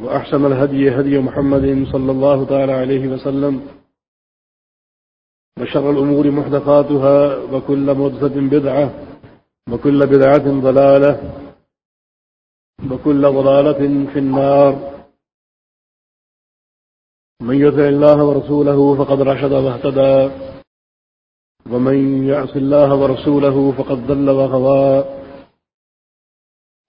وأحسن الهدي هدي محمد صلى الله تعالى عليه وسلم وشر الأمور محدثاتها وكل مدفة بدعة وكل بدعة ضلالة وكل ضلالة في النار من يطع الله ورسوله فقد رشد واهتدى ومن يعص الله ورسوله فقد ضل وغضى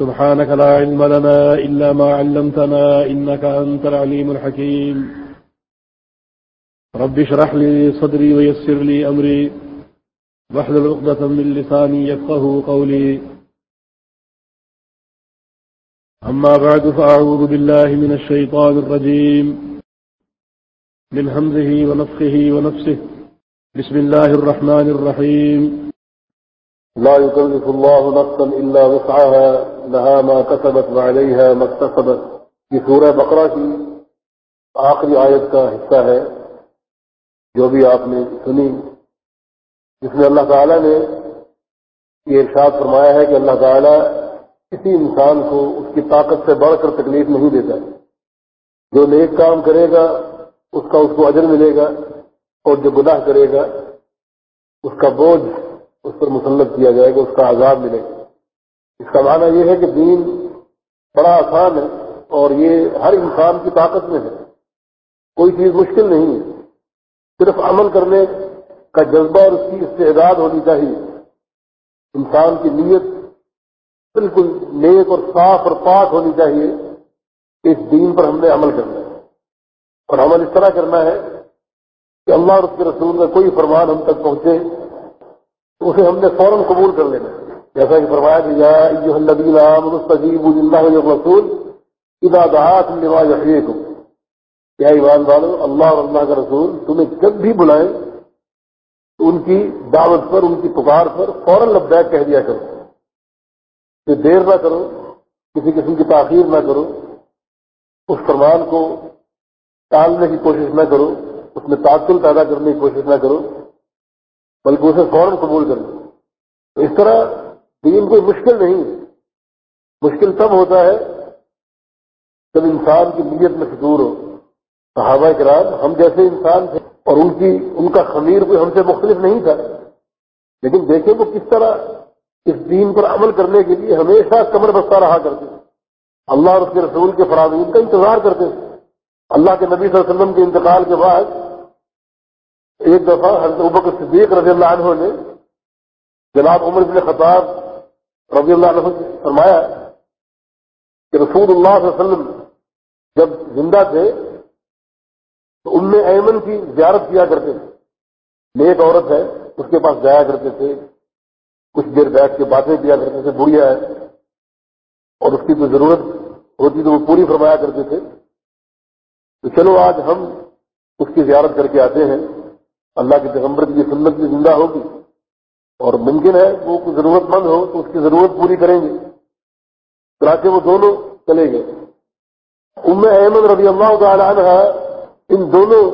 سبحانك لا علم لنا إلا ما علمتنا إنك أنت العليم الحكيم. رب شرح لي صدري ويسر لي أمري. وحد العقدة من لساني يفقه قولي. أما بعد، فأعوذ بالله من الشيطان الرجيم. من همزه ونفخه ونفسه. بسم الله الرحمن الرحيم. لا يكلف الله نفسا إلا وسعها. لها ما كسبت وعليها ما اكتسبت یہ سورہ بقرہ کی آخری آیت کا حصہ ہے، جو بھی آپ نے سنی۔ جس میں اللہ تعالی نے یہ ارشاد فرمایا ہے کہ اللہ تعالی کسی انسان کو اس کی طاقت سے بڑھ کر تکلیف نہیں دیتا۔ جو نیک کام کرے گا، اس کا اس کو اجر ملے گا، اور جو گناہ کرے گا، اس کا بوجھ اس پر مسلط کیا جائے گا، اس کا عذاب ملے گا۔ اس کا معنی یہ ہے کہ دین بڑا آسان ہے اور یہ ہر انسان کی طاقت میں ہے۔ کوئی چیز مشکل نہیں ہے۔ صرف عمل کرنے کا جذبہ اور اس کی استعداد ہونی چاہیے۔ انسان کی نیت بالکل نیک اور صاف اور پاک ہونی چاہیے کہ اس دین پر ہم نے عمل کرنا ہے۔ اور عمل اس طرح کرنا ہے کہ اللہ اور اس کے رسول کا کوئی فرمان ہم تک پہنچے تو اسے ہم نے فوراً قبول کر لینا ہے۔ جیسا کہ فرمایا کہ یا اللہ رسول ادا دہات کو کیا ایمان والو، اللہ اور اللہ کا رسول تمہیں جب بھی بلائیں تو ان کی دعوت پر، ان کی پکار پر فوراً لبیک کہہ دیا کرو۔ کہ دیر نہ کرو، کسی قسم کی تاخیر نہ کرو، اس فرمان کو ٹالنے کی کوشش نہ کرو، اس میں تعطل پیدا کرنے کی کوشش نہ کرو، بلکہ اسے فوراً قبول کر لیں تو اس طرح دین کوئی مشکل نہیں۔ مشکل تب ہوتا ہے جب انسان کی نیت میں فطور ہو۔ صحابہ کرام ہم جیسے انسان تھے اور ان کی، ان کا خمیر کوئی ہم سے مختلف نہیں تھا۔ لیکن دیکھیں وہ کس طرح اس دین پر عمل کرنے کے لیے ہمیشہ کمر بستہ رہا کرتے اللہ اور اس کے رسول کے فرامین کا انتظار کرتے اللہ کے نبی صلی اللہ علیہ وسلم کے انتقال کے بعد ایک دفعہ حضرت ابکر صدیق رضی اللہ عنہ نے جناب عمر بن خطاب رضی اللہ عنہ سے فرمایا کہ رسول اللہ صلی اللہ علیہ وسلم جب زندہ تھے تو ان میں ایمن کی زیارت کیا کرتے تھے۔ نیک عورت ہے، اس کے پاس جایا کرتے تھے۔ کچھ دیر بیٹھ کے باتیں کیا کرتے تھے، بڑھیا ہے۔ اور اس کی کوئی ضرورت ہوتی تو وہ پوری فرمایا کرتے تھے۔ تو چلو، آج ہم اس کی زیارت کر کے آتے ہیں۔ اللہ کے پیغمبر کی سنت بھی زندہ ہوگی۔ اور ممکن ہے وہ کوئی ضرورت مند ہو تو اس کی ضرورت پوری کریں گے۔ چنانچہ وہ دونوں چلے گئے۔ ام احمد رضی اللہ تعالی عنہ ان دونوں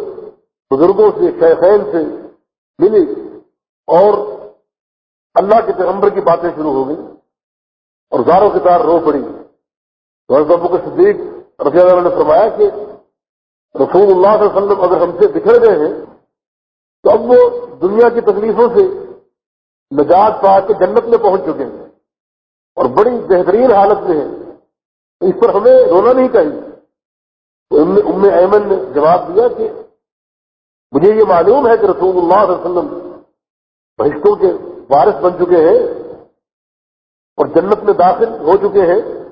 بزرگوں سے، شیخین سے ملی اور اللہ کے پیغمبر کی باتیں شروع ہو گئی اور زاروں کے تار رو پڑی۔ تو حضرت ابو کے صدیق رضی اللہ نے فرمایا کہ رسول اللہ صلی اللہ علیہ وسلم اگر ہم سے بکھر گئے ہیں تو اب وہ دنیا کی تکلیفوں سے نجات پا کے جنت میں پہنچ چکے ہیں اور بڑی بہترین حالت میں ہیں۔ اس پر ہمیں رونا نہیں چاہیے۔ ام ایمن نے جواب دیا کہ مجھے یہ معلوم ہے کہ رسول اللہ صلی اللہ علیہ وسلم بہشتوں کے وارث بن چکے ہیں اور جنت میں داخل ہو چکے ہیں۔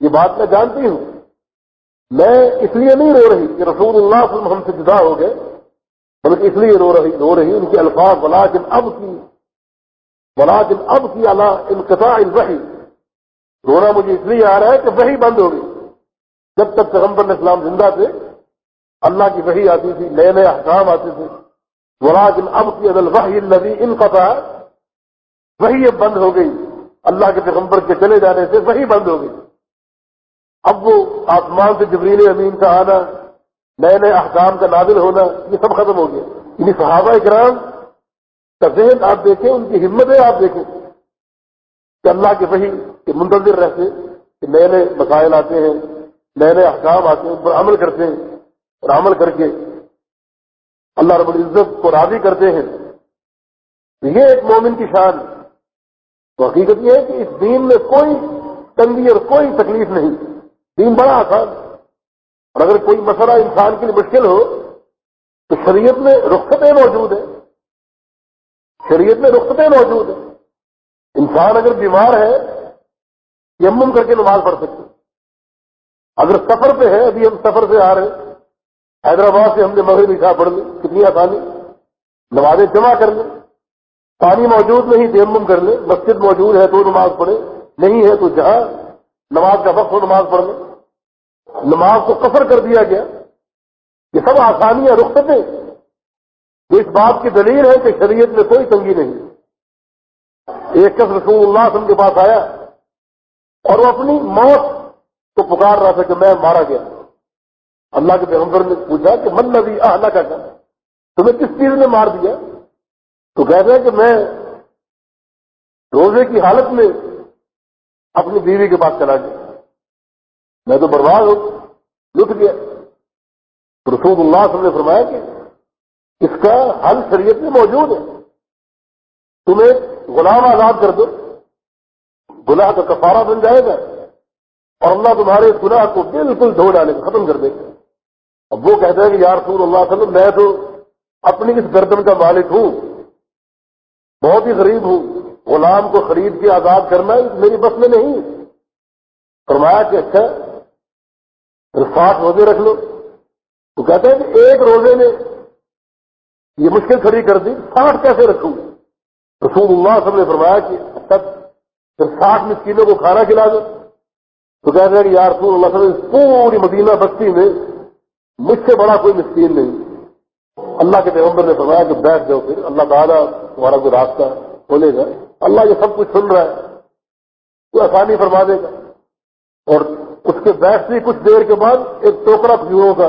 یہ بات میں جانتی ہوں۔ میں اس لیے نہیں رو رہی کہ رسول اللہ صلی اللہ علیہ وسلم ہم سے جدا ہو گئے، بلکہ اس لیے رو رہی رو رہی ان کے الفاظ ولاکن اب کی ولاکن اب کی اللہ انقطاع الوحی رونا مجھے اس لیے آ رہا ہے کہ وہی بند ہو گئی. جب تک پیغمبر اسلام زندہ تھے، اللہ کی وہی آتی تھی، نئے نئے احکام آتے تھے. ولاکن اب کی عدل وحی النبی انقطاع وہی اب بند ہو گئی. اللہ کے پیغمبر کے چلے جانے سے وہی بند ہو گئی. اب وہ آسمان سے جبریل امین کا آنا، نئے نئے احکام کا نازل ہونا، یہ سب ختم ہو گیا. یعنی صحابہ اکرام کا ذہن آپ دیکھیں، ان کی ہمتیں آپ دیکھیں کہ اللہ کے وہی کہ منتظر رہتے کہ نئے نئے مسائل آتے ہیں، نئے نئے احکام آتے ہیں، ان پر عمل کرتے ہیں اور عمل کر کے اللہ رب العزت کو راضی کرتے ہیں۔ یہ ایک مومن کی شان۔ تو حقیقت یہ ہے کہ اس دین میں کوئی تنگی اور کوئی تکلیف نہیں۔ دین بڑا آسان۔ اور اگر کوئی مسئلہ انسان کے لیے مشکل ہو، تو شریعت میں رخصتیں موجود ہیں۔ شریعت میں رخصتیں موجود ہیں۔ انسان اگر بیمار ہے یمم کر کے نماز پڑھ سکتے اگر سفر پہ ہے، ابھی ہم سفر سے آ رہے ہیں۔ حیدرآباد سے ہم نے مغرب عشاء پڑھ لی، کتنی آسانی۔ نمازیں جمع کر لیں۔ پانی موجود نہیں، تیمم کر لیں۔ مسجد موجود ہے تو نماز پڑھے نہیں ہے تو جہاں نماز کا وقت ہو، نماز پڑھ لیں۔ نماز کو کفر کر دیا گیا۔ یہ سب آسانیاں، رخصتیں۔ جو اس بات کی دلیل ہے کہ شریعت میں کوئی تنگی نہیں ایک کس رسول اللہ وسلم کے پاس آیا اور وہ اپنی موت کو پکار رہا تھا کہ میں مارا گیا۔ اللہ کے پیغمبر نے پوچھا کہ من نبی اللہ کا کیا تمہیں کس چیز نے مار دیا؟ تو کہتے ہیں کہ میں روزے کی حالت میں اپنی بیوی کے پاس چلا گیا۔ میں تو برباد ہوں، لٹ گیا۔ رسول اللہ صلی اللہ علیہ وسلم نے فرمایا کہ اس کا حل شریعت میں موجود ہے۔ تمہیں غلام آزاد کر دو۔ گناہ کا کفارہ بن جائے گا۔ اور اللہ تمہارے گناہ کو بالکل دھو ڈالے گا، ختم کر دے گا۔ اب وہ کہتے ہیں کہ یار رسول اللہ صلی اللہ علیہ وسلم، میں تو اپنی اس گردن کا مالک ہوں۔ بہت ہی غریب ہوں۔ غلام کو خرید کے آزاد کرنا میری بس میں نہیں۔ فرمایا کہ اچھا ساٹھ روزے رکھ لو۔ تو کہتے ہیں کہ ایک روزے نے یہ مشکل کھڑی کر دی، ساٹھ کیسے رکھوں رسول اللہ سب نے فرمایا کہ تب پھر ساٹھ مسکینوں کو کھانا کھلا دو۔ تو کہتے ہیں کہ یار رسول اللہ صلی اللہ پوری مدینہ بستی میں مجھ سے بڑا کوئی مسکین نہیں۔ اللہ کے پیغمبر نے فرمایا کہ بیٹھ جاؤ پھر، اللہ تعالیٰ تمہارا کوئی راستہ کھولے گا۔ اللہ یہ سب کچھ سن رہا ہے۔ تو آسانی فرما دے گا۔ اور اس کے بیٹھنے کچھ دیر کے بعد ایک ٹوکرا کھجوروں کا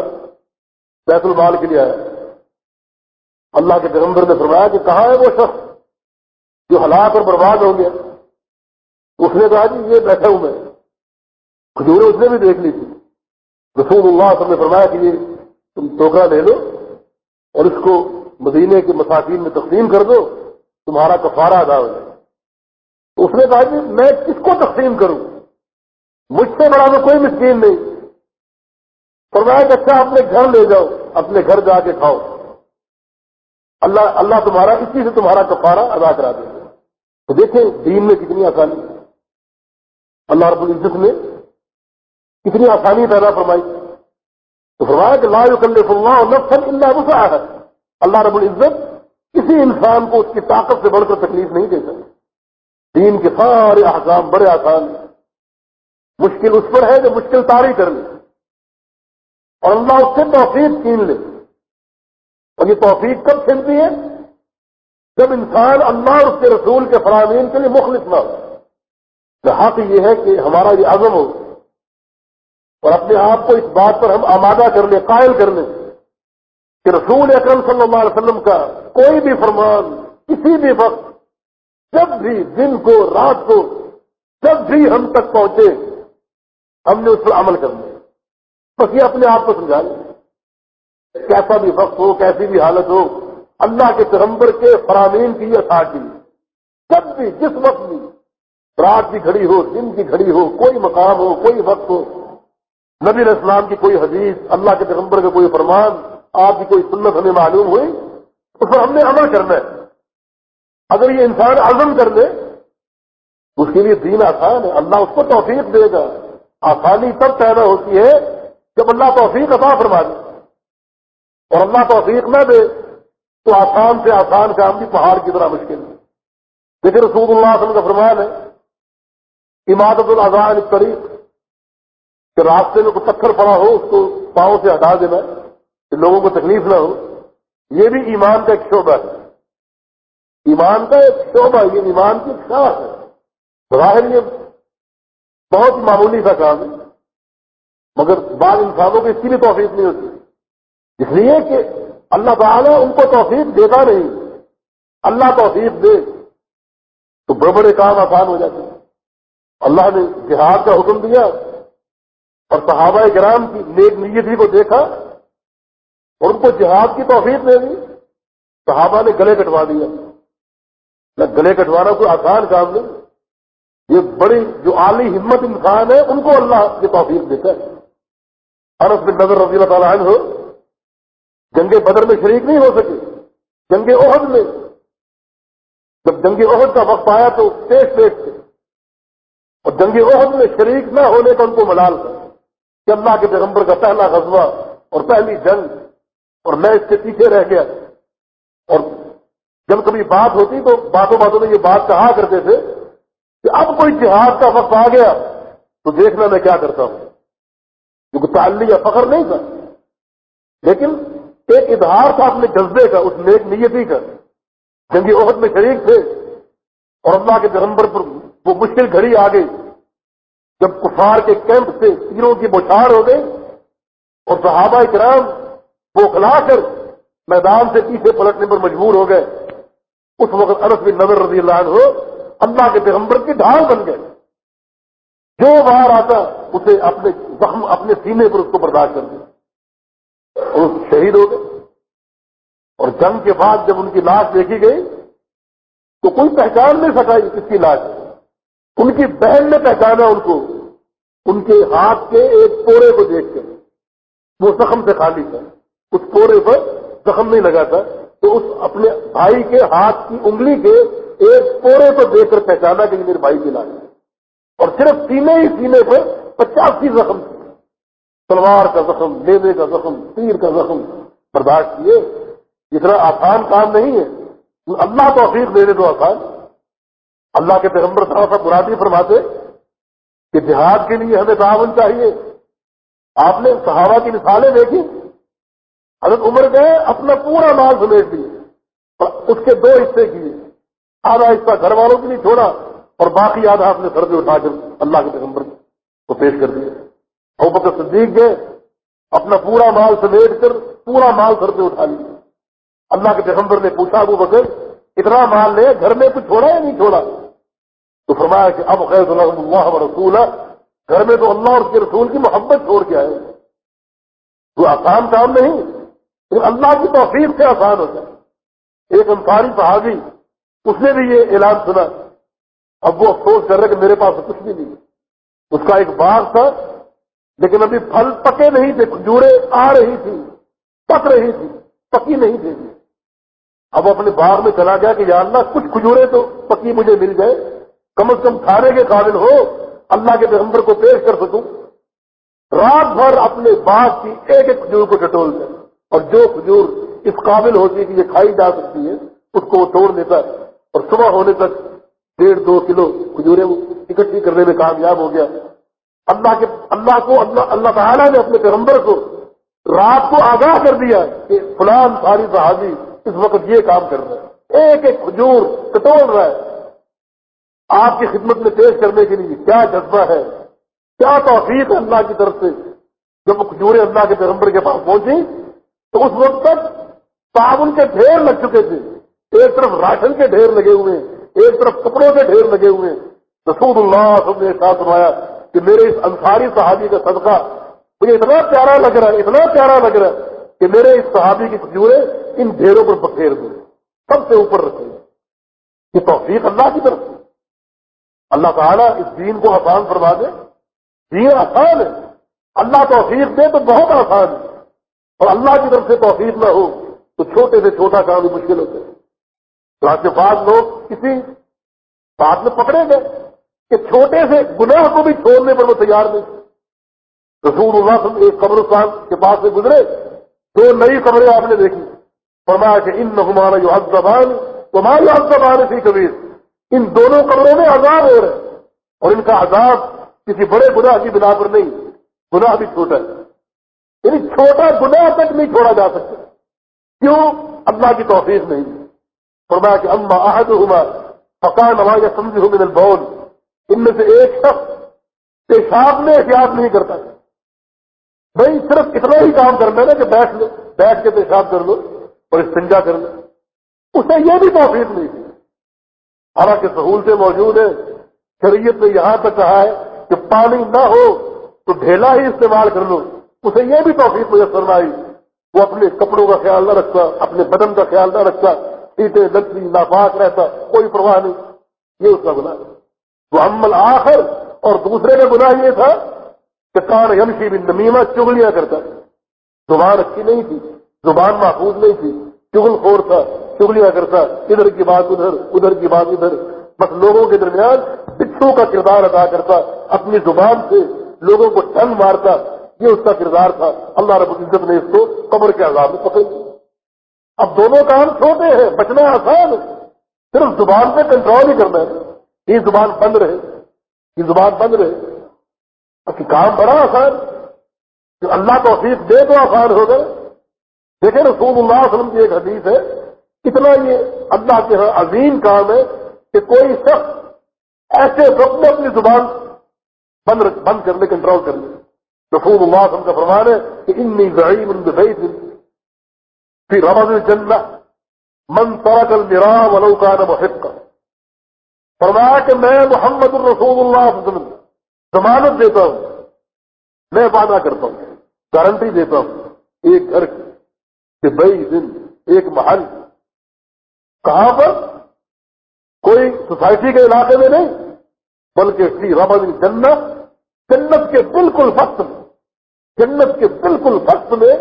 بیت المال کے لیے آیا۔ اللہ کے پیغمبر نے فرمایا کہ کہاں ہے وہ شخص جو ہلاک اور برباد ہو گیا؟ اس نے کہا جی یہ بیٹھا ہوں میں۔ کھجوریں اس نے بھی دیکھ لی تھی۔ رسول اللہ صلی نے فرمایا کہ یہ تم ٹوکرا لے لو اور اس کو مدینے کے مساکین میں تقسیم کر دو، تمہارا کفارہ ادا ہو جائے۔ اس نے کہا جی میں کس کو تقسیم کروں؟ مجھ سے بڑا تو کوئی مسکین نہیں۔ فرمایا کہ اچھا اپنے گھر لے جاؤ، اپنے گھر جا کے کھاؤ۔ اللہ اللہ تمہارا اسی سے تمہارا کفارہ ادا کرا دے گا۔ تو دیکھیں دین میں کتنی آسانی اللہ رب العزت نے کتنی آسانی پیدا فرمائی۔ تو فرمایا کہ لا يكلف اللہ نفسا الا وسعها۔ اللہ رب العزت کسی انسان کو اس کی طاقت سے بڑھ کر تکلیف نہیں دے سکتا۔ دین کے سارے احکام بڑے آسان ہیں۔ مشکل اس پر ہے جو مشکل تاری کر لے۔ اور اللہ اس سے توفیق چھین لے۔ اور یہ توفیق کب چھنتی ہے؟ جب انسان اللہ اور اس کے رسول کے فرامین کے لیے مخلص نہ ہو۔ تو حق یہ ہے کہ ہمارا یہ عزم ہو۔ اور اپنے آپ کو اس بات پر ہم آمادہ کر لیں، قائل کر لیں کہ رسول اکرم صلی اللہ علیہ وسلم کا کوئی بھی فرمان، کسی بھی وقت، جب بھی، دن کو، رات کو، جب بھی ہم تک پہنچے، ہم نے اس پر عمل کرنا بس یہ اپنے آپ کو سمجھا لیں۔ کیسا بھی وقت ہو، کیسی بھی حالت ہو، اللہ کے پیغمبر کے فرامین کی یہ ساتھی جب بھی، جس وقت بھی، رات کی گھڑی ہو، دن کی گھڑی ہو، کوئی مقام ہو، کوئی وقت ہو، نبی اسلام کی کوئی حدیث، اللہ کے پیغمبر کا کوئی فرمان، آپ کی کوئی سنت ہمیں معلوم ہوئی اس پر ہم نے عمل کرنا ہے۔ اگر یہ انسان عزم کر لے، اس کے لیے دین آسان ہے۔ اللہ اس کو توفیق دے گا۔ آسانی تب پیدا ہوتی ہے جب اللہ توفیق عطا فرما دے۔ اور اللہ توفیق نہ دے تو آسان سے آسان کام بھی پہاڑ کی طرح مشکل ہے۔ لیکن رسول اللہ علیہ وسلم کا فرمان ہے عمادت الزان طریق کہ راستے میں کوئی پتھر پڑا ہو، اس کو پاؤں سے ہٹا دینا کہ لوگوں کو تکلیف نہ ہو۔ یہ بھی ایمان کا ایک شعبہ ہے۔ ایمان کا ایک شعبہ، یہ ایمان کی خاص ہے۔ ظاہر یہ بہت معمولی سا کام ہے، مگر بعض انسانوں کو اس کی بھی توفیق نہیں ہوتی۔ اس لیے کہ اللہ تعالیٰ ان کو توفیق دیتا نہیں۔ اللہ توفیق دے تو بڑے بڑے کام آسان ہو جاتے ہیں۔ اللہ نے جہاد کا حکم دیا اور صحابہ کرام کی نیک نیتی کو دیکھا اور ان کو جہاد کی توفیق دے دی۔ صحابہ نے گلے کٹوا دیا نہ گلے کٹوانا کوئی آسان کام نہیں۔ یہ بڑی جو عالی ہمت انسان ہے، ان کو اللہ یہ توفیق دیتا ہے۔ انس بن نظر رضی اللہ تعالیٰ عنہ جنگ بدر میں شریک نہیں ہو سکے جنگ عہد میں۔ جب جنگ عہد کا وقت آیا تو پیش پیش تھے۔ اور جنگ عہد میں شریک نہ ہونے کا ان کو ملال تھا۔ کہ اللہ کے پیغمبر کا پہلا غزوہ اور پہلی جنگ۔ اور میں اس کے پیچھے رہ گیا۔ اور جب کبھی بات ہوتی تو باتوں باتوں میں یہ بات کہا کرتے تھے کہ اب کوئی جہاد کا وقت آ گیا تو دیکھنا میں کیا کرتا ہوں۔ کیونکہ تعلی یا فخر نہیں تھا۔ لیکن ایک اظہار تھا اپنے جذبے کا، اس نیک نیتی کا جنگی عہد میں شریک تھے اور اللہ کے پیغمبر پر وہ مشکل گھڑی آ گئی۔ جب کفار کے کیمپ سے تیروں کی بوچھاڑ ہو گئی اور صحابہ کرام وہ کھلا کر میدان سے پیچھے پلٹنے پر مجبور ہو گئے۔ اس وقت انس بن نظر رضی اللہ عنہ اللہ کے پیغمبر کی ڈھال بن گئے۔ جو باہر آتا، اسے اپنے زخم، اپنے سینے پر اس کو برداشت کر دیا۔ اور شہید ہو گئے۔ اور جنگ کے بعد جب ان کی لاش دیکھی گئی، تو کوئی پہچان نہیں سکا کس کی لاش۔ ان کی بہن نے پہچانا ان کو۔ ان کے ہاتھ کے ایک پورے کو دیکھ کر۔ وہ زخم سے خالی تھا۔ اس پورے پر زخم نہیں لگا تھا۔ تو اس اپنے بھائی کے ہاتھ کی انگلی کے ایک پورے کو دیکھ کر پہچانا کہ میرے بھائی کی لاش اور صرف سینے ہی سینے پر پچاسی زخم تھے۔ تلوار کا زخم لینے کا زخم تیر کا زخم برداشت کیے اتنا آسان کام نہیں ہے۔ اللہ توفیق دے دے تو آسان۔ اللہ کے پیغمبر تھوڑا سا برادری فرماتے کہ جہاد کے لیے ہمیں تعاون چاہیے۔ آپ نے صحابہ کی مثالیں دیکھی۔ حضرت عمر گئے اپنا پورا مال سمیٹ دیے اور اس کے دو حصے کیے۔ آدھا حصہ گھر والوں کے لیے چھوڑا اور باقی آدھا اپنے سر اٹھا کر اللہ کے پیغمبر کو پیش کر دیا۔ اور بکر صدیق گئے، اپنا پورا مال سمیٹ کر پورا مال سر پہ اٹھا لیا۔ اللہ کے پیغمبر نے پوچھا، ابو بکر، اتنا مال لے، گھر میں کچھ چھوڑا یا نہیں چھوڑا؟ تو فرمایا کہ اب خیر اللہ رسول گھر میں تو اللہ اور اس کے رسول کی محبت چھوڑ کے آئے۔ تو آسان کام نہیں تو اللہ کی توفیق سے آسان ہو جائے۔ ایک انسانی صحابی، اس نے بھی یہ اعلان سنا۔ اب وہ افسوس کر رہے کہ میرے پاس کچھ بھی نہیں۔ اس کا ایک باغ تھا لیکن ابھی پھل پکے نہیں تھے کھجورے آ رہی تھی پک رہی تھی پکی نہیں تھی اب اپنے باغ میں چلا گیا کہ یا اللہ، کچھ کھجورے تو پکی مجھے مل جائے کم از کم کھانے کے قابل ہو، اللہ کے پیغمبر کو پیش کر سکوں۔ رات بھر اپنے باغ کی ایک ایک کھجور کو ٹٹول دیں اور جو کھجور اس قابل ہوتی ہے کہ یہ کھائی جا سکتی ہے، اس کو وہ توڑ لیتا ہے۔ اور صبح ہونے تک ڈیڑھ دو کلو کھجورے اکٹھی کرنے میں کامیاب ہو گیا۔ اللہ کے اللہ کو اللہ اللہ تعالیٰ نے اپنے پیغمبر کو رات کو آگاہ کر دیا کہ فلان ساری صحابی اس وقت یہ کام کر رہا ہے ایک ایک کھجور کٹوڑ رہا ہے۔ آپ کی خدمت میں پیش کرنے کے لیے کیا جذبہ ہے؟ کیا توفیق ہے اللہ کی طرف سے؟ جب وہ کھجورے اللہ کے پیغمبر کے پاس پہنچی تو اس وقت تک صابن کے ڈھیر لگ چکے تھے۔ ایک طرف راشن کے ڈھیر لگے ہوئے، ایک طرف کپڑوں کے ڈھیر لگے ہوئے۔ رسول اللہ سب نے ساتھ سنایا کہ میرے اس انصاری صحابی کا صدقہ مجھے اتنا پیارا لگ رہا ہے، اتنا پیارا لگ رہا ہے کہ میرے اس صحابی کی کھجورے ان ڈھیروں پر بکھیر دوں۔ سب سے اوپر رکھے یہ توفیق اللہ کی طرف سے۔ اللہ تعالیٰ اس دین کو آسان فرما دے۔ دین آسان ہے۔ اللہ توفیق دے تو بہت آسان ہے۔ اور اللہ کی طرف سے توفیق نہ ہو تو چھوٹے سے چھوٹا کام بھی مشکل ہوتا ہے۔ تو بعد لوگ کسی بات میں پکڑے گئے۔ کہ چھوٹے سے گناہ کو بھی چھوڑنے پر وہ تیار نہیں رسول اللہ صلی ایک قبرستان کے پاس سے گزرے، دو نئی قبریں آپ نے دیکھی۔ فرمایا کہ ان نحمانہ جو حد زبان تمہاری حد زبان تھی کبیر ان دونوں قبروں میں عذاب ہو رہے اور ان کا عذاب کسی بڑے گناہ کی بنا پر نہیں، گناہ بھی چھوٹا ہے۔ یعنی چھوٹا گناہ تک نہیں چھوڑا جا سکتا۔ کیوں؟ اللہ کی توفیق نہیں۔ فرمایا کہ اما عہد ہوا فقان نماز سمجھ ہوں من البول۔ ان میں سے ایک شخص پیشاب میں احتیاط نہیں کرتا بھائی صرف اتنا ہی کام کرنا نا کہ بیٹھ لو، بیٹھ کے پیشاب کر لو اور استنجا کر لو۔ اسے یہ بھی توفیق نہیں تھی۔ حالانکہ سہولتیں موجود ہیں شریعت نے یہاں تک کہا ہے کہ پانی نہ ہو تو ڈھیلا ہی استعمال کر لو۔ اسے یہ بھی توفیق میسر نہ آئی وہ اپنے کپڑوں کا خیال نہ رکھتا، اپنے بدن کا خیال نہ رکھتا، سیٹیں لگتی، ناپاک رہتا، کوئی پرواہ نہیں۔ یہ اس کا گناہ وہ عمل آخر اور دوسرے کا گناہ یہ تھا کہ کان یمشی بھی نمیمہ چگلیاں کرتا زبان اچھی نہیں تھی، زبان محفوظ نہیں تھی۔ چگل خور تھا، چگلیاں کرتا۔ ادھر کی بات ادھر ادھر کی بات ادھر۔ بس لوگوں کے درمیان بچھو کا کردار ادا کرتا، اپنی زبان سے لوگوں کو ٹنگ مارتا۔ یہ اس کا کردار تھا۔ اللہ رب العزت نے اس کو قبر کے عذاب میں پکڑ لیا۔ اب دونوں کام چھوٹے ہیں، بچنا آسان ہے۔ صرف زبان پہ کنٹرول ہی کرنا ہے۔ یہ زبان بند رہے، یہ زبان بند رہے۔ اب کام بڑا آسان، جو اللہ توفیق دے تو آسان ہوگا دیکھیں رسول اللہ علیہ وسلم کی ایک حدیث ہے، اتنا یہ اللہ کے ہاں عظیم کام ہے کہ کوئی شخص ایسے وقت میں اپنی زبان بند بند کر لے کنٹرول کر لے رسول اللہ علیہ وسلم کا فرمان ہے کہ انی ضعیم ان بیت فی رمض الجنہ من ترک المرا ولو کان محقا۔ فرمایا کہ میں محمد الرسول اللہ علیہ وسلم ضمانت دیتا ہوں۔ میں وعدہ کرتا ہوں۔ گارنٹی دیتا ہوں۔ ایک گھر کی کہ بئی دن ایک محل۔ کہاں پر؟ کوئی سوسائٹی کے علاقے میں نہیں، بلکہ فی رمض جنت جنت کے بالکل فخت میں، جنت کے بالکل فخت میں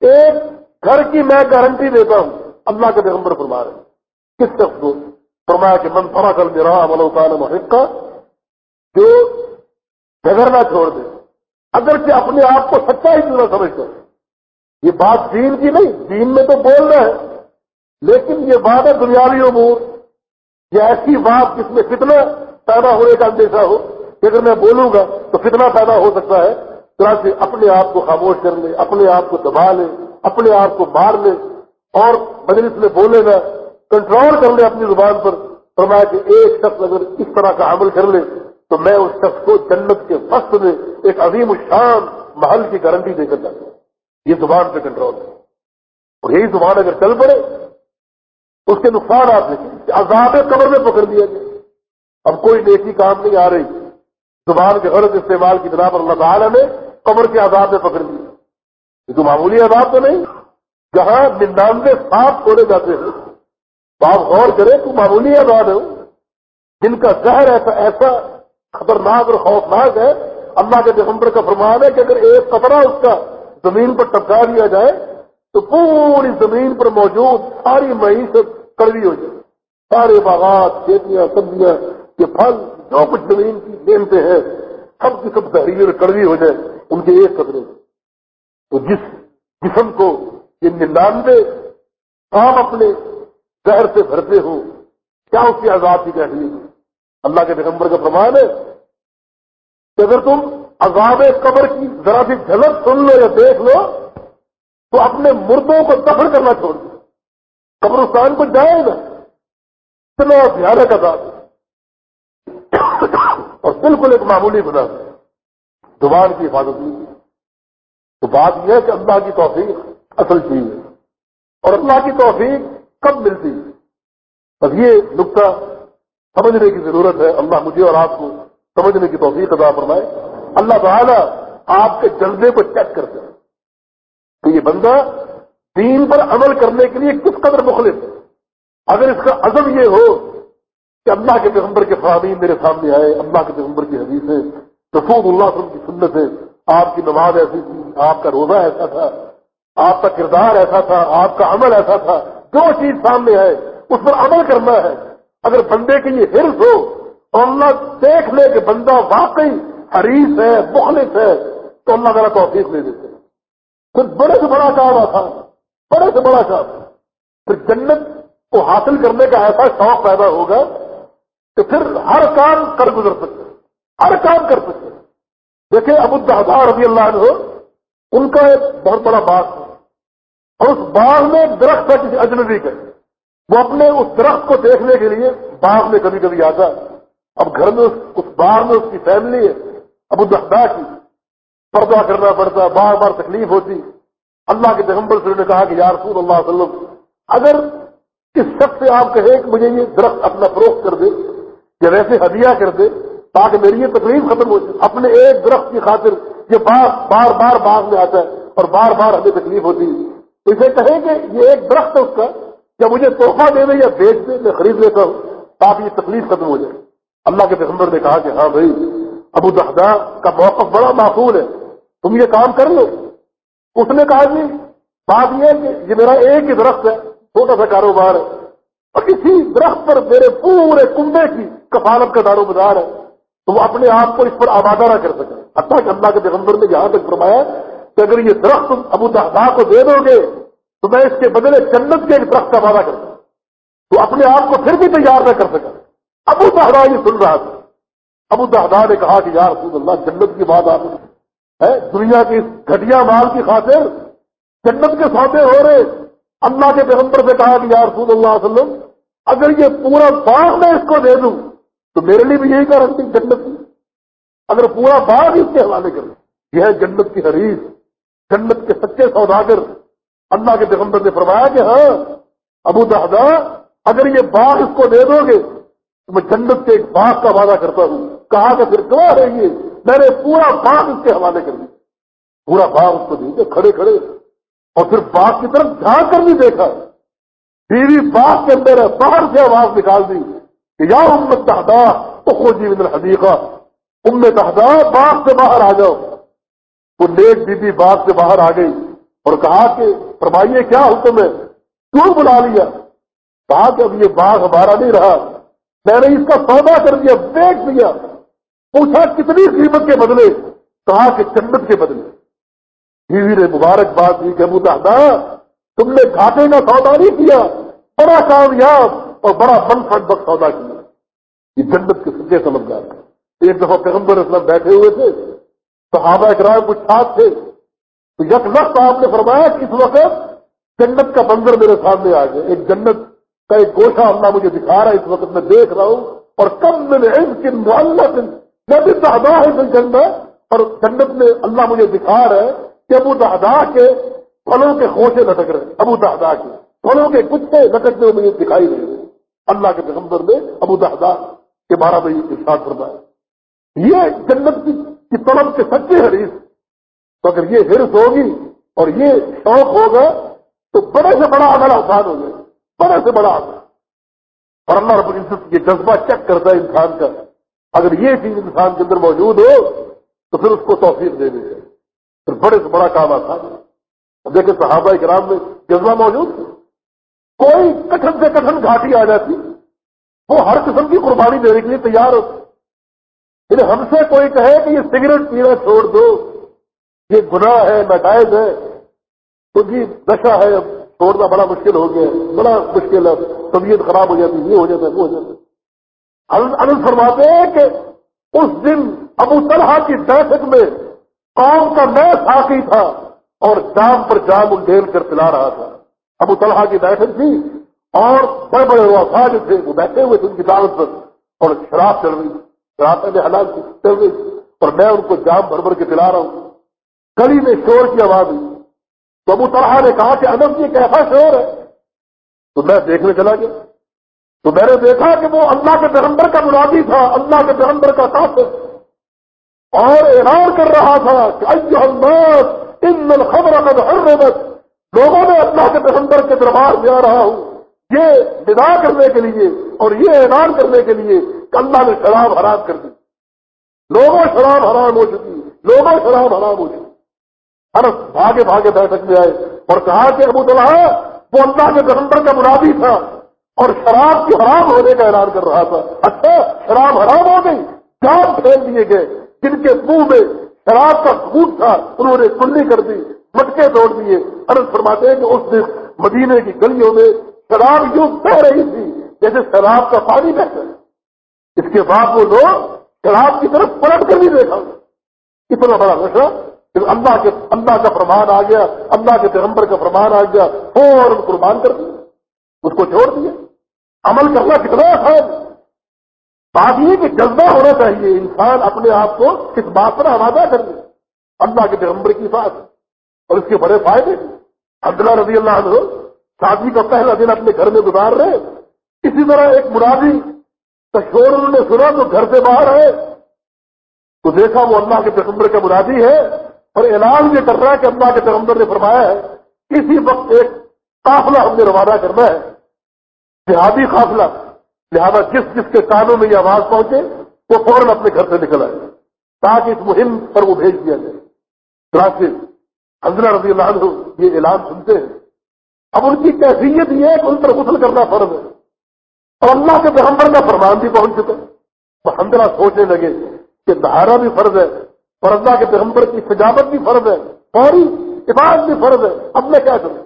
ایک گھر کی میں گارنٹی دیتا ہوں۔ اللہ کے پیغمبر فرما رہے کس شخص کو؟ فرمایا کہ من فرا کر میرا ملوکان محقہ جو جگرنا چھوڑ دے۔ اگر کہ اپنے آپ کو سچائی کیوں نہ کر یہ بات دین کی نہیں، دین میں تو بول رہے ہیں لیکن یہ بات ہے دنیاوی امور۔ یہ ایسی بات جس میں فتنہ پیدا ہونے کا اندیشہ ہو کہ اگر میں بولوں گا تو فتنہ پیدا ہو سکتا ہے۔ طرح سے اپنے آپ کو خاموش کر لے، اپنے آپ کو دبا لے، اپنے آپ کو مار لے اور مجلس میں بولے گا کنٹرول کر لے اپنی زبان پر، فرمایا کہ ایک شخص اگر اس طرح کا عمل کر لے، تو میں اس شخص کو جنت کے فخت میں ایک عظیم الشان محل کی گارنٹی دے کر جاتا ہوں۔ یہ زبان پہ کنٹرول ہے۔ اور یہی زبان اگر چل پڑے، اس کے نقصان کہ عذاب قبر میں پکڑ دیا گیا۔ اب کوئی نیکی کام نہیں آ رہی۔ زبان کے غلط استعمال کی بنا پر اللہ تعالیٰ نے قبر کے عذاب میں پکڑ لیا یہ تو معمولی عذاب تو نہیں۔ جہاں ننانوے سانپ چھوڑے جاتے ہیں آپ غور کریں تو معمولی عذاب ہے، جن کا زہر ایسا ایسا خطرناک اور خوفناک ہے، اللہ کے پیغمبر کا فرمان ہے کہ اگر ایک قطرہ اس کا زمین پر ٹپکا دیا جائے، تو پوری زمین پر موجود ساری معیشت کڑوی ہو جائے۔ سارے باغات، کھیتیاں، سبزیاں، یہ پھل، جو کچھ زمین کی دیمتے ہیں، سب کی سب زہریلی اور کڑوی ہو جائے، ان کے ایک قدرے تو جس جسم کو یہ ننانوے کام اپنے زہر سے بھرتے ہوں، کیا اس کی آزاد کی کہتی اللہ کے پیغمبر کا فرمان ہے کہ اگر تم عذاب قبر کی ذرا سی جھلک سن لو یا دیکھ لو، تو اپنے مردوں کو دفن کرنا چھوڑ دو۔ قبرستان کو جائے گا اتنا بھیانک عذاب اور بالکل ایک معمولی بنا۔ زبان کی حفاظت نہیں تو بات یہ ہے کہ اللہ کی توفیق اصل چیز ہے۔ اور اللہ کی توفیق کب ملتی؟ ہے بس یہ نقطہ سمجھنے کی ضرورت ہے۔ اللہ مجھے اور آپ کو سمجھنے کی توفیق ادا فرمائے۔ اللہ تعالیٰ آپ کے جلدے کو چیک کرتے ہیں۔ کہ یہ بندہ دین پر عمل کرنے کے لیے کس قدر مخلص؟ ہے اگر اس کا عزم یہ ہو کہ اللہ کے پیغمبر کے فرامین میرے سامنے آئے، اللہ کے پیغمبر کی حدیث ہے، رسول اللہ وسلم کی سنت ہے، آپ کی نماز ایسی تھی، آپ کا روزہ ایسا تھا، آپ کا کردار ایسا تھا، آپ کا عمل ایسا تھا جو چیز سامنے ہے، اس پر عمل کرنا ہے۔ اگر بندے کے یہ ہرس ہو اور اللہ دیکھ لے کہ بندہ واقعی حریص ہے، مخلص ہے، تو اللہ تعالیٰ توفیق لے دیتے پھر بڑے سے بڑا کام آتا بڑے سے بڑا کام پھر جنت کو حاصل کرنے کا ایسا شوق پیدا ہوگا کہ پھر ہر کام کر گزر سکتے ہر کام کر سکتے دیکھیں ابو الدہدار رضی اللہ عنہ، ان کا ایک بہت بڑا باغ تھا۔ اور اس باغ میں ایک درخت تھا کسی اجنبی کا وہ اپنے اس درخت کو دیکھنے کے لیے باغ میں کبھی کبھی آتا اب گھر میں اس باغ میں اس کی فیملی ہے۔ ابو دہدا کی پردہ کرنا پڑتا بار بار تکلیف ہوتی۔ اللہ کے پیغمبر سے نے کہا کہ یا رسول اللہ علیہ وسلم، اگر اس شخص سے آپ کہیں کہ مجھے یہ درخت اپنا فروخت کر دے، یا ویسے ہدیہ کر دے، تاکہ میری یہ تکلیف ختم ہو جائے۔ اپنے ایک درخت کی خاطر یہ بار بار بار باغ میں آتا ہے اور بار بار ہمیں تکلیف ہوتی ہے۔ اسے کہیں کہ یہ ایک درخت ہے اس کا یا مجھے تحفہ دے دے یا بیچ دے، میں خرید لیتا ہوں، تاکہ یہ تکلیف ختم ہو جائے۔ اللہ کے پیغمبر نے کہا کہ ہاں بھائی، ابو دہدا کا موقف بڑا معقول ہے۔ تم یہ کام کر لو۔ اس نے کہا جی بات یہ ہے کہ یہ میرا ایک ہی درخت ہے، چھوٹا سا کاروبار ہے۔ اور اسی درخت پر میرے پورے کنبے کی کفالت کا دار و مدار ہے۔ تو وہ اپنے آپ کو اس پر آبادہ نہ کر سکے۔ حتیٰ کہ اللہ کے پیغمبر نے یہاں تک فرمایا کہ اگر یہ درخت ابو دہدا کو دے دو گے، تو میں اس کے بدلے جنت کے ایک درخت کا وعدہ کرتا تو اپنے آپ کو پھر بھی تیار نہ کر سکا۔ ابو دہدا یہ سن رہا تھا۔ ابو دہدا نے کہا کہ یار رسول اللہ، جنت کی بات آپ ہے، دنیا کی اس گھٹیا مال کی خاطر جنت کے سودے ہو رہے۔ اللہ کے پیغمبر سے کہا کہ یا رسول اللہ علیہ وسلم، اگر یہ پورا باغ میں اس کو دے دوں، تو میرے لیے بھی یہی گارنٹی جنت کی۔ اگر پورا باغ اس کے حوالے کریں یہ ہے جنت کی حریف۔ جنت کے سچے سوداگر اللہ کے پیغمبر نے فرمایا کہ ہاں ابو دہدا اگر یہ باغ اس کو دے دو گے، تو میں جنت کے ایک باغ کا وعدہ کرتا ہوں۔ کہا کہ پھر کہاں رہیں گے میں نے پورا باغ اس کے حوالے کر دیا۔ پورا باغ اس کو دے کھڑے کھڑے۔ اور پھر باغ کی طرف جھانک کر بھی دیکھا۔ بیوی باغ کے اندر ہے باہر سے آواز نکال دی کہ یا امت تحدا تو خوجی من الحدیقہ۔ ام تحدا باغ سے باہر آ جاؤ۔ وہ نیک بی بی باغ سے باہر آ گئی اور کہا کہ فرمائیے کیا حکم ہے؟ کیوں بلا لیا؟ کہا کہ اب یہ باغ ہمارا نہیں رہا۔ میں نے اس کا سودا کر دیا، بیچ دیا۔ پوچھا کتنی قیمت کے بدلے؟ کہا کہ جنت کے بدلے۔ بیوی نے مبارکباد دی کہ ابو دہدا تم نے گھاٹے کا سودا نہیں کیا، بڑا کامیاب اور بڑا من فٹ سودا کیا۔ یہ جنت کے سچے سمجھدار ایک دفعہ پیغمبر اسلام بیٹھے ہوئے تھے۔ صحابہ اکرام کچھ ساتھ تھے تو یک وقت آپ نے فرمایا کہ اس وقت جنت کا منظر میرے سامنے آ گیا۔ ایک جنت کا ایک گوشہ اللہ مجھے دکھا رہا ہے، اس وقت میں دیکھ رہا ہوں۔ اور کم میں نے کن معلّہ دن میں بھی دہدا ہے جنت، اور جنت میں اللہ مجھے دکھا رہا ہے کہ ابو دہدا کے پھلوں کے خوشے لٹک رہے ابو دہدا کے پھلوں کے کچھ لٹکتے ہوئے مجھے دکھائی دے رہے اللہ کے پیغمبر نے ابو دہدا کے بارہ میں ارشاد فرمایا۔ یہ جنت کی طلب کے سچے حریف تو اگر یہ ہرس ہوگی اور یہ شوق ہوگا تو بڑے سے بڑا عمل آسان ہو جائے۔ بڑے سے بڑا عمل۔ اور اللہ رب العزت یہ جذبہ چیک کرتا ہے انسان کا۔ اگر یہ چیز انسان کے اندر موجود ہو تو پھر اس کو توفیق دے دے پھر بڑے سے بڑا کام آسان ہے دیکھیں صحابہ کرام میں جذبہ موجود ہے کوئی کٹن سے کٹن گھاٹی آ جاتی۔ وہ ہر قسم کی قربانی دینے کے لیے تیار ہوتی یعنی ہم سے کوئی کہے کہ یہ سگریٹ پینا چھوڑ دو، یہ گناہ ہے، ناجائز ہے۔ تو جی نشہ ہے اب چھوڑنا بڑا مشکل ہو گیا، بڑا مشکل ہے، طبیعت خراب ہو جاتی، یہ ہو جاتا ہے وہ ہو جاتا۔ ہے انل فرماتے ہیں کہ اس دن ابو طلحہ کی دہشت میں قوم کا نیا ساقی تھا اور جام پر جام انڈیل کر پلا رہا تھا۔ ابو طلحہ کی بیٹھک تھی اور بڑے بڑے وفا جو تھے وہ بیٹھے ہوئے تھے ان کی دعوت پر اور شراب چل رہی تھی۔ شراب میں حلال چل رہی اور میں ان کو جام بھر بھر کے پلا رہا ہوں۔ گلی میں شور کی آواز ہوئی۔ تو ابو طلحہ نے کہا کہ انب یہ جی، کیسا شور ہے۔ تو میں دیکھنے چلا گیا۔ تو میں نے دیکھا کہ وہ اللہ کے پیغمبر کا منادی تھا، اللہ کے پیغمبر کا ساتھ۔ اور اعلان کر رہا تھا کہ ان الخبر قد حرمت۔ لوگوں نے اللہ کے پیغمبر کے دربار میں آ رہا ہوں۔ یہ ندا کرنے کے لیے اور یہ اعلان کرنے کے لیے کہ اللہ نے شراب حرام کر دی۔ لوگوں شراب حرام ہو چکی لوگوں شراب حرام ہو چکی انس بھاگے بھاگے بیٹھک میں آئے اور کہا کہ ابو طلحہ، وہ اللہ کے پیغمبر کا مرادی تھا اور شراب کی حرام ہونے کا اعلان کر رہا تھا۔ اچھا شراب حرام ہو گئی۔ جان پھیل دیے گئے۔ جن کے منہ میں شراب کا خود تھا، انہوں نے کلی کر دی، مٹکے توڑ دیے۔ ارد فرماتے ہیں کہ اس دن مدینے کی گلیوں میں شراب یوں بہ رہی تھی جیسے شراب کا پانی بہتا ہے اس کے بعد وہ لوگ شراب کی طرف پلٹ کر بھی دیکھا۔ اتنا بڑا نشہ۔ اللہ کے اللہ کا فرمان آ گیا۔ اللہ کے پیغمبر کا فرمان آ گیا۔ اور قربان کر دیا۔ اس کو چھوڑ دیا۔ عمل کرنا کتنا آسان بات یہ کہ جذبہ ہونا چاہیے۔ انسان اپنے آپ کو کس بات پر آوازہ کر لے۔ اللہ کے پیغمبر کی بات۔ اور اس کے بڑے فائدے۔ عبداللہ رضی اللہ عنہ شادی کا پہلا دن اپنے گھر میں گزار رہے۔ اسی طرح ایک مرادی شور انہوں نے سنا تو گھر سے باہر ہے تو دیکھا وہ اللہ کے پیغمبر کا مرادی ہے اور اعلان یہ کر رہا ہے کہ اللہ کے پیغمبر نے فرمایا ہے، اسی وقت ایک قافلہ ہم نے روانہ کرنا ہے۔ جہادی قافلہ، لہذا جس جس کے کانوں میں یہ آواز پہنچے، وہ فوراً اپنے گھر سے نکل آئے۔ تاکہ اس مہم پر وہ بھیج دیا جائے۔ حضرت رضی اللہ عنہ یہ اعلان سنتے ہیں۔ اب ان کی کیفیت یہ ہے کہ ان پر غسل کرنا فرض ہے۔ اور اللہ کے پیغمبر کا فرمان بھی پہنچ چکا وہ حمدلہ سوچنے لگے کہ دہارا بھی فرض ہے اور اللہ کے پیغمبر کی سجاوت بھی فرض ہے، فوری عبادت بھی فرض ہے۔ اب میں کیا کروں؟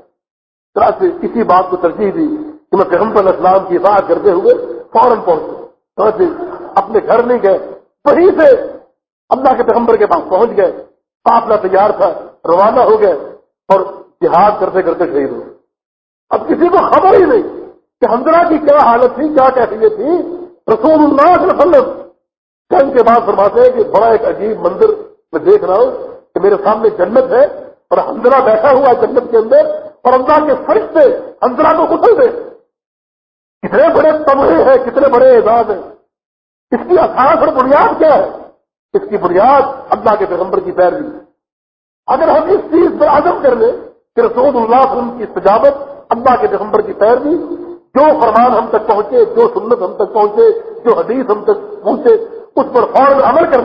سے کسی بات کو ترجیح دی کہ میں پیغمبر اسلام کی عبادت کرتے ہوئے فوراً پہنچ سے اپنے گھر نہیں گئے، وہیں سے اللہ کے پیغمبر کے پاس پہنچ گئے۔ قافلہ تیار تھا، روانہ ہو گئے اور جہاد کرتے کرتے شہید ہو اب کسی کو خبر ہی نہیں کہ ہمدرا کی کیا حالت تھی، کیا کیفیت تھی؟ رسول اللہ صلی اللہ علیہ وسلم کل کے بعد فرماتے ہیں کہ بڑا ایک عجیب مندر میں دیکھ رہا ہوں کہ میرے سامنے جنت ہے اور ہمدرا بیٹھا ہوا ہے جنت کے اندر اور اللہ کے فرشتے ہمدرا کو کچل دے۔ کتنے بڑے تمہے ہیں، کتنے بڑے اعزاز ہیں۔ اس کی اثاث اور بنیاد کیا ہے؟ اس کی بنیاد اللہ کے پیغمبر کی پیروی۔ اگر ہم اس چیز پر عزم کر لیں کہ رسول اللہ علیہ وسلم کی استجابت اللہ کے پیغمبر کی پیروی جو فرمان ہم تک پہنچے، جو سنت ہم تک پہنچے، جو حدیث ہم تک پہنچے، اس پر فوراً عمل کر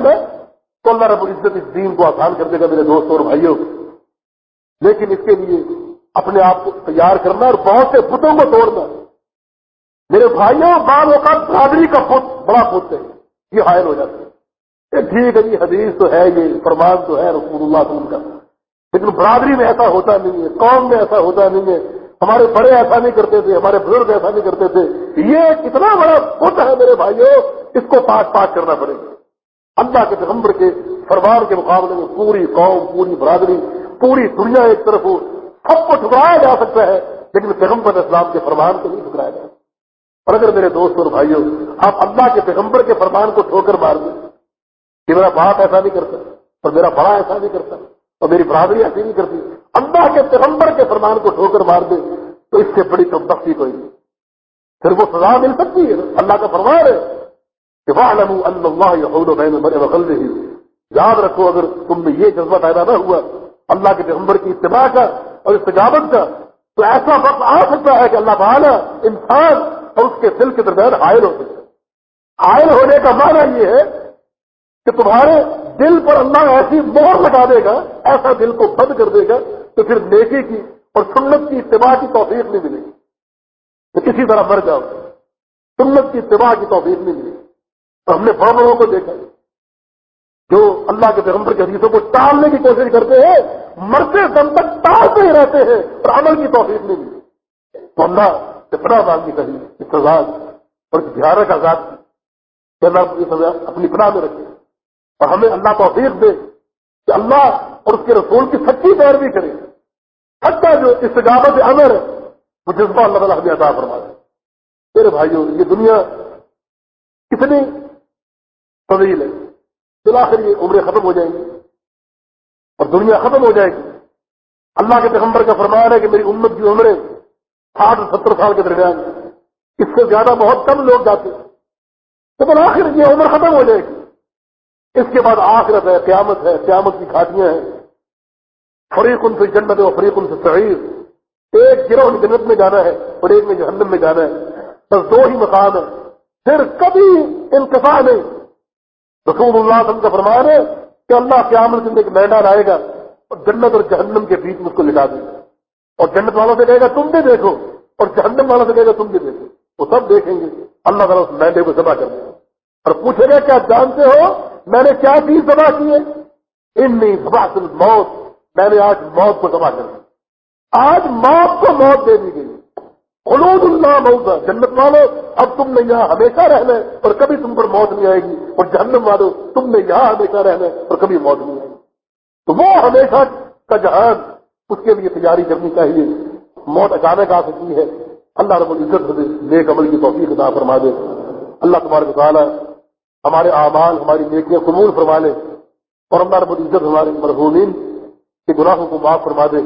تو اللہ رب العزت اس دین کو آسان کر دے گا میرے دوستوں اور بھائیوں۔ لیکن اس کے لیے اپنے آپ کو تیار کرنا اور بہت سے بتوں کو توڑنا۔ میرے بھائیوں، بعض اوقات برادری کا پت بڑا پت ہے، یہ حائل ہو جاتا ہے۔ ٹھیک ہے جی حدیث تو ہے، یہ فرمان تو ہے، رسول اللہ وسلم کا۔ لیکن برادری میں ایسا ہوتا نہیں ہے، قوم میں ایسا ہوتا نہیں ہے۔ ہمارے بڑے ایسا نہیں کرتے تھے، ہمارے بزرگ ایسا نہیں کرتے تھے۔ یہ کتنا بڑا پت ہے میرے بھائیوں اس کو پاک پاک کرنا پڑے گا۔ اللہ کے پیغمبر کے فرمان کے مقابلے میں پوری قوم، پوری برادری، پوری دنیا ایک طرف ہو، سب کو ٹھکرایا جا سکتا ہے، لیکن پیغمبر اسلام کے فرمان کو نہیں ٹھکرایا جا سکتا۔ اور اگر میرے دوست اور بھائیوں آپ اللہ کے پیغمبر کے فرمان کو ٹھوکر مار دیں کہ میرا باپ ایسا نہیں کرتا، اور میرا بڑا ایسا نہیں کرتا، اور میری برادری ایسی نہیں کرتی اللہ کے پیغمبر کے فرمان کو ٹھوکر مار دے، تو اس سے بڑی تبدیلی کوئی نہیں۔ پھر وہ سزا مل سکتی ہے۔ اللہ کا فرمان ہے کہ اللہ یاد رکھو، اگر تم میں یہ جذبہ پیدا نہ ہوا، اللہ کے پیغمبر کی اتباع کا اور استجابت کا، تو ایسا وقت آ سکتا ہے کہ اللہ تعالیٰ انسان اور اس کے دل کے درمیان حائل ہو سکتا ہے۔ حائل ہونے کا معنی یہ ہے کہ تمہارے دل پر اللہ ایسی مور لگا دے گا، ایسا دل کو بند کر دے گا، تو پھر نیکی کی اور سنت کی اتباع کی توفیق نہیں ملے گی۔ تو کسی طرح مر جاؤ۔ سنت کی اتباع کی توفیق نہیں ملے گی۔ تو ہم نے بڑوں بڑوں کو دیکھا جو اللہ کے پیغمبر کے حدیثوں کو ٹالنے کی کوشش کرتے ہیں، مرتے دم تک ٹالتے ہی رہتے ہیں اور عمل کی توفیق نہیں ملتی تو اللہ پناہ مانگنی چاہیے استزاد اور بہار کا ذات کہ اللہ اپنی پناہ میں رکھے۔ اور ہمیں اللہ توفیق دے کہ اللہ اور اس کے رسول کی سچی پیروی کرے۔ سچا جو استجابت امر ہے، وہ جذبہ اللہ تعالیٰ ہمیں عطا فرما دے۔ میرے بھائیوں، یہ دنیا کتنی طویل ہے۔ بلاخر یہ عمریں ختم ہو جائیں گی اور دنیا ختم ہو جائے گی۔ اللہ کے پیغمبر کا فرمان ہے کہ میری امت کی عمریں ساٹھ ستر سال کے درمیان اس سے زیادہ بہت کم لوگ جاتے ہیں۔ تو آخر یہ عمر ختم ہو جائے گی۔ اس کے بعد آخرت ہے، قیامت ہے، قیامت کی گھاٹیاں ہیں۔ فریق ان سے جنت اور فریق ان سے شہید ایک گروہ جنت میں جانا ہے اور ایک میں جہنم میں جانا ہے۔ بس دو ہی مقام ہے پھر کبھی انتفاع نہیں۔ رسول اللہ وسلم کا فرمان ہے کہ اللہ قیامت کے ایک میدان آئے گا اور جنت اور جہنم کے بیچ میں اس کو لٹا دیں گے اور جنت والوں سے کہے گا، تم بھی دیکھو۔ اور جہنم والوں سے کہے گا، تم بھی دیکھو۔ وہ سب دیکھیں گے۔ اللہ تعالیٰ اس مینڈے کو جمع کر دیں گے اور پوچھے گا، کیا جانتے ہو؟ میں نے کیا چیز جمع کی ہے؟ ان نہیں سبا موت میں نے آج موت کو جمع کر دیا۔ آج موت کو موت دے دی گئی۔ خلود اللہ موت جنت والو، اب تم نے یہاں ہمیشہ رہنا ہے اور کبھی تم پر موت نہیں آئے گی۔ اور جہنم والو، تم نے یہاں ہمیشہ رہنا ہے اور کبھی موت نہیں آئے گی۔ تو وہ ہمیشہ کا جہان، اس کے لیے تیاری کرنی چاہیے۔ موت اچانک آ سکتی ہے۔ اللہ رب العزت دے نیک عمل کی توفیق ادا فرما دے۔ اللہ تبارک تعالیٰ ہمارے اعمال، ہماری نیکیاں قبول فرما لے اور اللہ رب العزت ہمارے مرحومین کے گناہوں کو معاف فرما دے۔